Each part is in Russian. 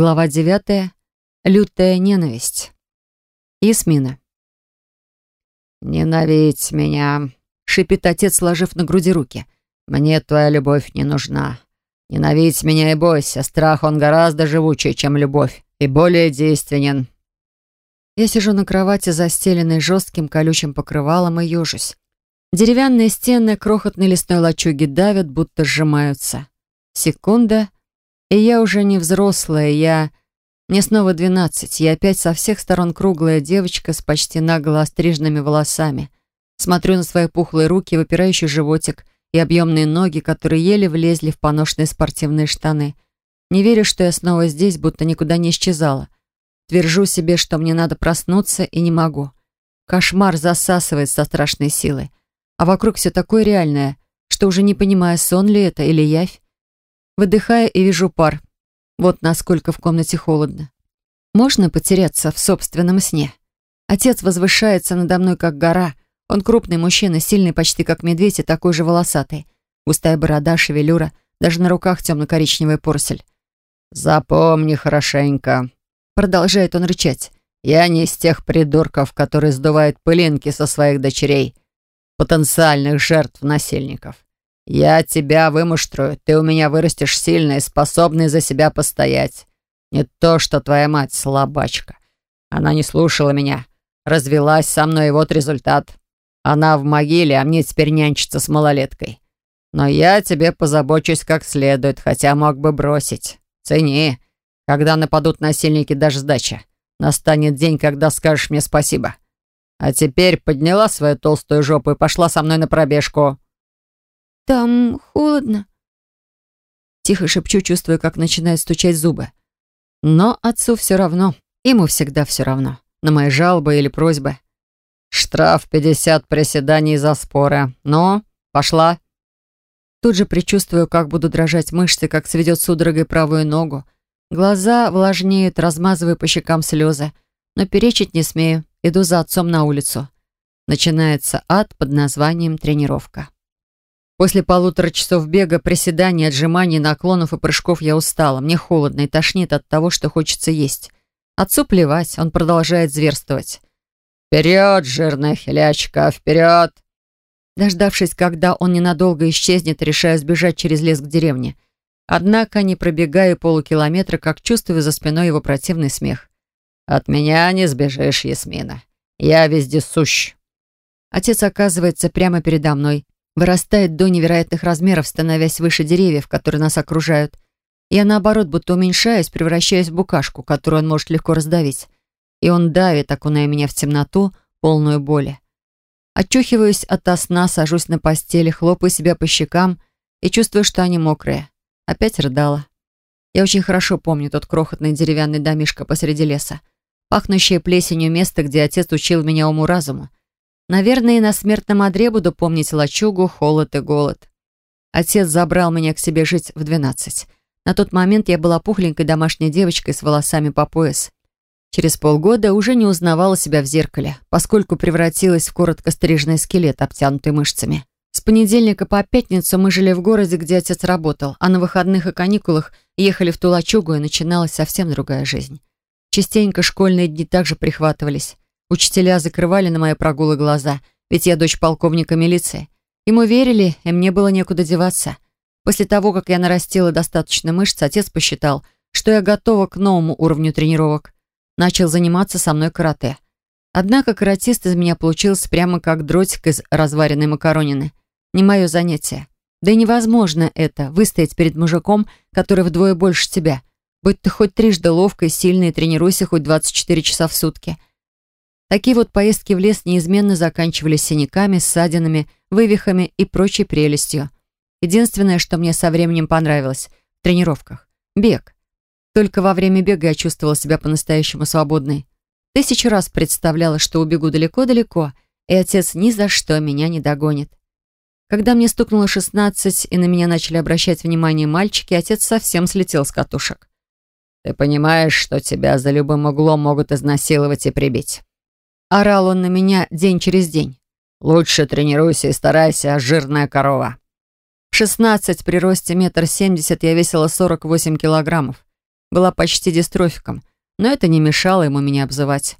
Глава 9. Лютая ненависть. Ясмина. «Ненавидь меня», — шипит отец, сложив на груди руки. «Мне твоя любовь не нужна. Ненавидь меня и бойся. Страх, он гораздо живучее, чем любовь, и более действенен». Я сижу на кровати, застеленной жестким колючим покрывалом, и ежусь. Деревянные стены крохотной лесной лачуги давят, будто сжимаются. Секунда — и я уже не взрослая, я... Мне снова двенадцать, я опять со всех сторон круглая девочка с почти нагло остриженными волосами. Смотрю на свои пухлые руки, выпирающий животик и объемные ноги, которые еле влезли в поношенные спортивные штаны. Не верю, что я снова здесь, будто никуда не исчезала. Твержу себе, что мне надо проснуться, и не могу. Кошмар засасывает со страшной силой. А вокруг все такое реальное, что уже не понимаю, сон ли это или явь. Выдыхаю и вижу пар. Вот насколько в комнате холодно. Можно потеряться в собственном сне. Отец возвышается надо мной, как гора. Он крупный мужчина, сильный почти как медведь и такой же волосатый. Густая борода, шевелюра, даже на руках темно-коричневая порсель. «Запомни хорошенько», — продолжает он рычать. «Я не из тех придурков, которые сдувают пылинки со своих дочерей, потенциальных жертв насильников. «Я тебя вымуштрую. Ты у меня вырастешь сильный, способный за себя постоять. Не то, что твоя мать слабачка. Она не слушала меня, развелась со мной, и вот результат. Она в могиле, а мне теперь нянчиться с малолеткой. Но я тебе позабочусь как следует, хотя мог бы бросить. Цени. Когда нападут насильники, даже сдача. Настанет день, когда скажешь мне спасибо. А теперь подняла свою толстую жопу и пошла со мной на пробежку». «Там холодно». Тихо шепчу, чувствуя, как начинают стучать зубы. Но отцу все равно. Ему всегда все равно. На мои жалобы или просьбы. «Штраф 50 приседаний за споры. Ну, пошла». Тут же предчувствую, как буду дрожать мышцы, как сведет судорогой правую ногу. Глаза влажнеют, размазываю по щекам слезы. Но перечить не смею. Иду за отцом на улицу. Начинается ад под названием «Тренировка». После полутора часов бега, приседаний, отжиманий, наклонов и прыжков я устала. Мне холодно и тошнит от того, что хочется есть. Отцу плевать, он продолжает зверствовать. «Вперед, жирная хилячка, вперед!» Дождавшись, когда он ненадолго исчезнет, решаю сбежать через лес к деревне. Однако не пробегаю полукилометра, как чувствую за спиной его противный смех. «От меня не сбежишь, Ясмина. Я везде сущ». Отец оказывается прямо передо мной, вырастает до невероятных размеров, становясь выше деревьев, которые нас окружают. Я, наоборот, будто уменьшаюсь, превращаюсь в букашку, которую он может легко раздавить. И он давит, окуная меня в темноту, полную боли. Очухиваюсь от сна, сажусь на постели, хлопаю себя по щекам и чувствую, что они мокрые. Опять рыдала. Я очень хорошо помню тот крохотный деревянный домишко посреди леса. Пахнущее плесенью место, где отец учил меня уму-разуму. Наверное, и на смертном одре буду помнить лачугу, холод и голод. Отец забрал меня к себе жить в двенадцать. На тот момент я была пухленькой домашней девочкой с волосами по пояс. Через полгода уже не узнавала себя в зеркале, поскольку превратилась в коротко стриженный скелет, обтянутый мышцами. С понедельника по пятницу мы жили в городе, где отец работал, а на выходных и каникулах ехали в ту лачугу, и начиналась совсем другая жизнь. Частенько школьные дни также прихватывались. Учителя закрывали на мои прогулы глаза, ведь я дочь полковника милиции. Ему верили, и мне было некуда деваться. После того, как я нарастила достаточно мышц, отец посчитал, что я готова к новому уровню тренировок. Начал заниматься со мной карате. Однако каратист из меня получился прямо как дротик из разваренной макаронины. Не мое занятие. Да и невозможно это, выстоять перед мужиком, который вдвое больше тебя. Будь ты хоть трижды ловкой, сильной, тренируйся хоть 24 часа в сутки. Такие вот поездки в лес неизменно заканчивались синяками, ссадинами, вывихами и прочей прелестью. Единственное, что мне со временем понравилось в тренировках — бег. Только во время бега я чувствовала себя по-настоящему свободной. Тысячу раз представляла, что убегу далеко-далеко, и отец ни за что меня не догонит. Когда мне стукнуло 16 и на меня начали обращать внимание мальчики, отец совсем слетел с катушек. «Ты понимаешь, что тебя за любым углом могут изнасиловать и прибить?» Орал он на меня день через день. «Лучше тренируйся и старайся, жирная корова». В 16 при росте метр семьдесят я весила 48 килограммов. была почти дистрофиком, но это не мешало ему меня обзывать.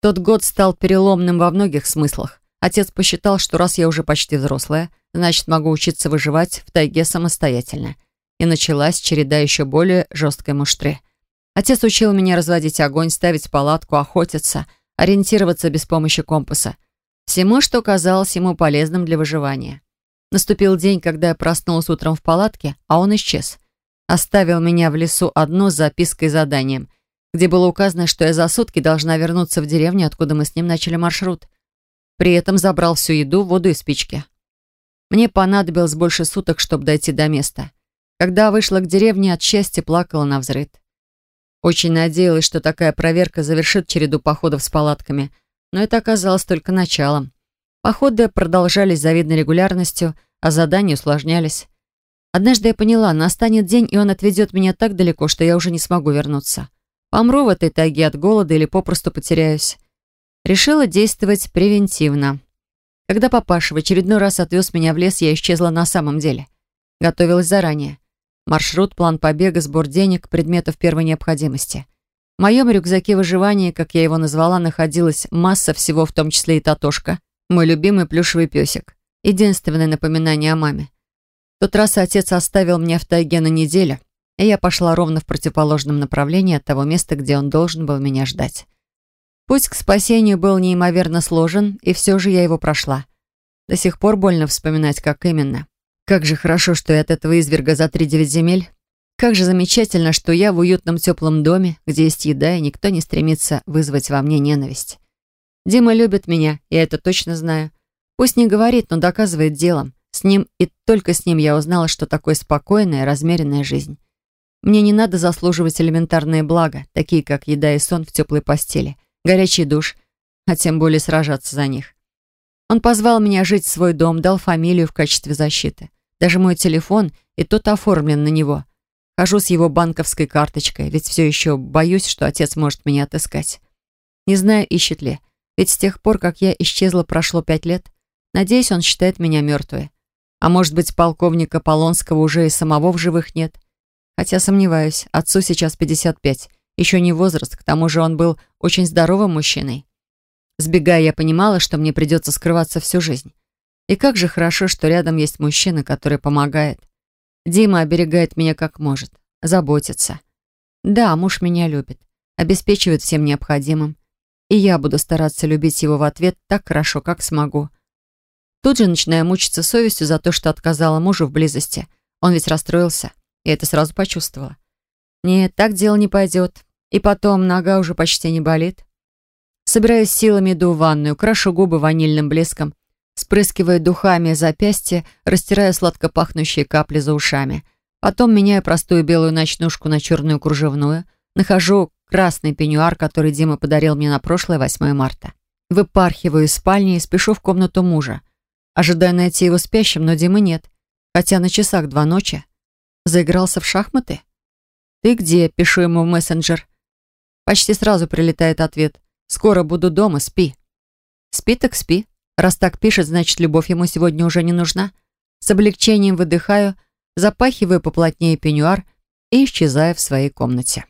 Тот год стал переломным во многих смыслах. Отец посчитал, что раз я уже почти взрослая, значит, могу учиться выживать в тайге самостоятельно. И началась череда еще более жесткой муштры. Отец учил меня разводить огонь, ставить палатку, охотиться, ориентироваться без помощи компаса. Всему, что казалось ему полезным для выживания. Наступил день, когда я проснулась утром в палатке, а он исчез. Оставил меня в лесу одну с запиской заданием, где было указано, что я за сутки должна вернуться в деревню, откуда мы с ним начали маршрут. При этом забрал всю еду, воду и спички. Мне понадобилось больше суток, чтобы дойти до места. Когда вышла к деревне, от счастья плакала на взрыд. Очень надеялась, что такая проверка завершит череду походов с палатками, но это оказалось только началом. Походы продолжались завидной регулярностью, а задания усложнялись. Однажды я поняла, настанет день, и он отведет меня так далеко, что я уже не смогу вернуться. Помру в этой тайге от голода или попросту потеряюсь. Решила действовать превентивно. Когда папаша в очередной раз отвез меня в лес, я исчезла на самом деле. Готовилась заранее. Маршрут, план побега, сбор денег, предметов первой необходимости. В моем рюкзаке выживания, как я его назвала, находилась масса всего, в том числе и Татошка, мой любимый плюшевый песик. Единственное напоминание о маме. В тот раз отец оставил меня в тайге на неделю, и я пошла ровно в противоположном направлении от того места, где он должен был меня ждать. Путь к спасению был неимоверно сложен, и все же я его прошла. До сих пор больно вспоминать, как именно. Как же хорошо, что я от этого изверга за три девять земель. Как же замечательно, что я в уютном теплом доме, где есть еда, и никто не стремится вызвать во мне ненависть. Дима любит меня, я это точно знаю. Пусть не говорит, но доказывает делом. С ним и только с ним я узнала, что такое спокойная, размеренная жизнь. Мне не надо заслуживать элементарные блага, такие как еда и сон в теплой постели, горячий душ, а тем более сражаться за них. Он позвал меня жить в свой дом, дал фамилию в качестве защиты. Даже мой телефон, и тот оформлен на него. Хожу с его банковской карточкой, ведь все еще боюсь, что отец может меня отыскать. Не знаю, ищет ли, ведь с тех пор, как я исчезла, прошло пять лет. Надеюсь, он считает меня мертвой. А может быть, полковника Полонского уже и самого в живых нет. Хотя сомневаюсь, отцу сейчас 55. Еще не возраст, к тому же он был очень здоровым мужчиной. Сбегая, я понимала, что мне придется скрываться всю жизнь. И как же хорошо, что рядом есть мужчина, который помогает. Дима оберегает меня как может, заботится. Да, муж меня любит, обеспечивает всем необходимым. И я буду стараться любить его в ответ так хорошо, как смогу. Тут же начинаю мучиться совестью за то, что отказала мужу в близости. Он ведь расстроился, и это сразу почувствовала. Нет, так дело не пойдет. И потом нога уже почти не болит. Собираюсь силами, иду в ванную, крашу губы ванильным блеском спрыскивая духами запястье, растирая сладко пахнущие капли за ушами. Потом меняю простую белую ночнушку на черную кружевную, нахожу красный пеньюар, который Дима подарил мне на прошлое 8 марта. Выпархиваю из спальни и спешу в комнату мужа. Ожидаю найти его спящим, но Димы нет. Хотя на часах два ночи. Заигрался в шахматы? «Ты где?» — пишу ему в мессенджер. Почти сразу прилетает ответ. «Скоро буду дома, спи». «Спи так спи». Раз так пишет, значит, любовь ему сегодня уже не нужна. С облегчением выдыхаю, запахиваю поплотнее пеньюар и исчезаю в своей комнате.